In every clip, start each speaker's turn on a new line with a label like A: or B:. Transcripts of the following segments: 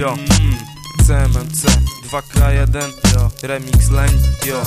A: Jo, CMMC 2K1 Yo, remix leń Yo,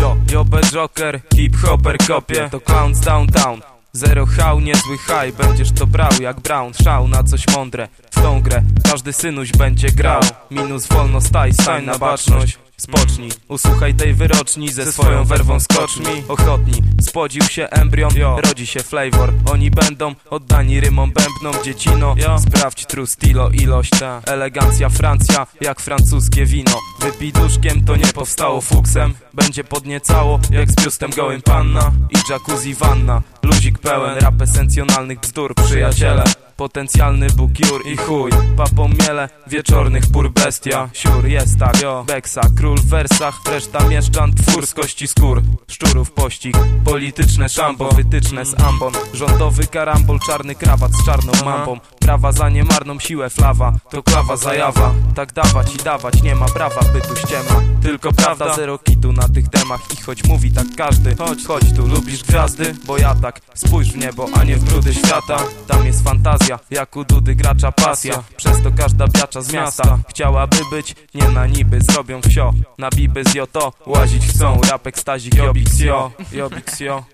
A: yo, yo, Joker Hip hopper kopie. To clowns downtown. Zero hał, niezły high Będziesz to brał jak Brown. Szał na coś mądre W tą grę każdy synuś będzie grał. Minus wolno staj, stań na baczność Spocznij, usłuchaj tej wyroczni Ze swoją werwą skocz mi Ochotni, spodził się embrion Rodzi się flavor. Oni będą oddani rymom bębnom Dziecino, sprawdź true stilo Ilość, elegancja Francja Jak francuskie wino. Wypij duszkiem, to nie powstało fuksem. Będzie podniecało jak z biustem gołym panna I jacuzzi wanna. Luzik pełen rap esencjonalnych bzdur Przyjaciele Potencjalny bukiur i chuj. Papomiele, wieczornych pór bestia. Siur jest tak, Beksa, król w wersach. Reszta mieszczan, twór z kości skór. Szczurów pościg, polityczne szambo Wytyczne z ambon, rządowy karambol Czarny krawat z czarną mambą. Prawa za niemarną siłę flawa. To klawa zajawa, tak dawać i dawać Nie ma prawa, by tu ściema. Tylko prawda, zero kitu na tych temach I choć mówi tak każdy Chodź, chodź tu, lubisz gwiazdy? Bo ja tak, spójrz w niebo, a nie w brudy świata. Tam jest fantazja jak u Dudy gracza pasja. Przez to każda biacza z miasta. Chciałaby być, nie na niby Zrobią wsio, na biby z joto Łazić chcą, rap ekstazik, jobix jo Jobix jo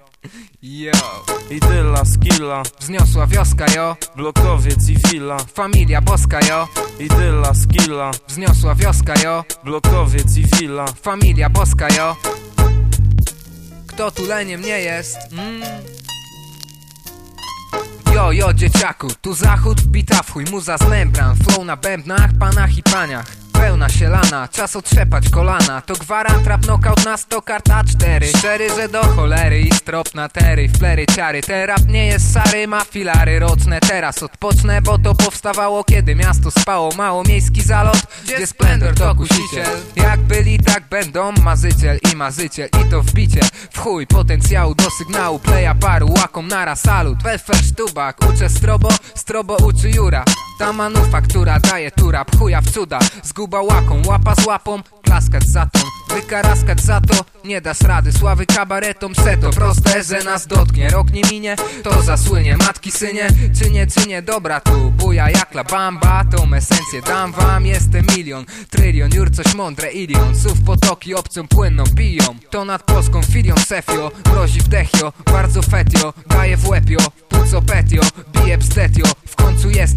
B: Yo,
A: Idyla, skilla,
B: wzniosła wioska, jo.
A: Blokowiec i willa
B: Familia boska, jo.
A: Idyla, skilla,
B: Wzniosła wioska, jo.
A: Blokowiec i willa
B: Familia boska, jo. Kto tu leniem nie jest? Mm. Jo, jo, dzieciaku, tu zachód wbita w chuj Muza z flow na bębnach, panach i paniach Pełna sielana, czas otrzepać kolana. To gwarant, rap knockout na 100 kart A4 Szczery, że do cholery i strop na tery. Flery, ciary, te rap nie jest sary Ma filary roczne, teraz odpocznę Bo to powstawało, kiedy miasto spało. Mało miejski zalot, gdzie splendor to kusiciel. Jak byli, tak będą Mazyciel i mazyciel I to wbicie w chuj potencjału do sygnału. Playa paru, łakom nara, salut. Welfare sztubak, uczę strobo Strobo uczy Jura ta manufaktura daje tu rap chuja w cuda. Zguba łaką, łapa z łapą Klaskać za tą, wykaraskać za to Nie dasz rady, sławy kabaretom Seto proste, że nas dotknie. Rok nie minie, to zasłynie Matki, synie, czy nie, czy nie Dobra tu, buja jak la bamba. Tą esencję dam wam, jestem milion Trylion, jur coś mądre, ilion. Słów potoki obcą płynną, piją. To nad polską filią sefio. Mrozi w dechio, bardzo fetio. Daje w łepio, puco petio Bije bstetio,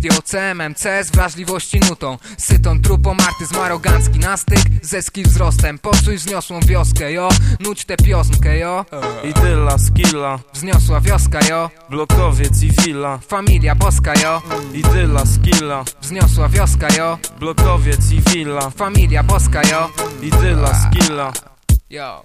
B: jo CMMC z wrażliwości nutą. Sytą trupą, artyzm arogancki na styk Ze skill wzrostem, poczuj wzniosłą wioskę, jo. Nuć tę piosnkę, jo.
A: Idyla, skilla,
B: Wzniosła wioska, jo.
A: Blokowiec i willa
B: Familia boska, jo.
A: Idyla, skilla,
B: Wzniosła wioska, jo.
A: Blokowiec i willa
B: Familia boska, jo.
A: Idyla, skilla.
B: Yo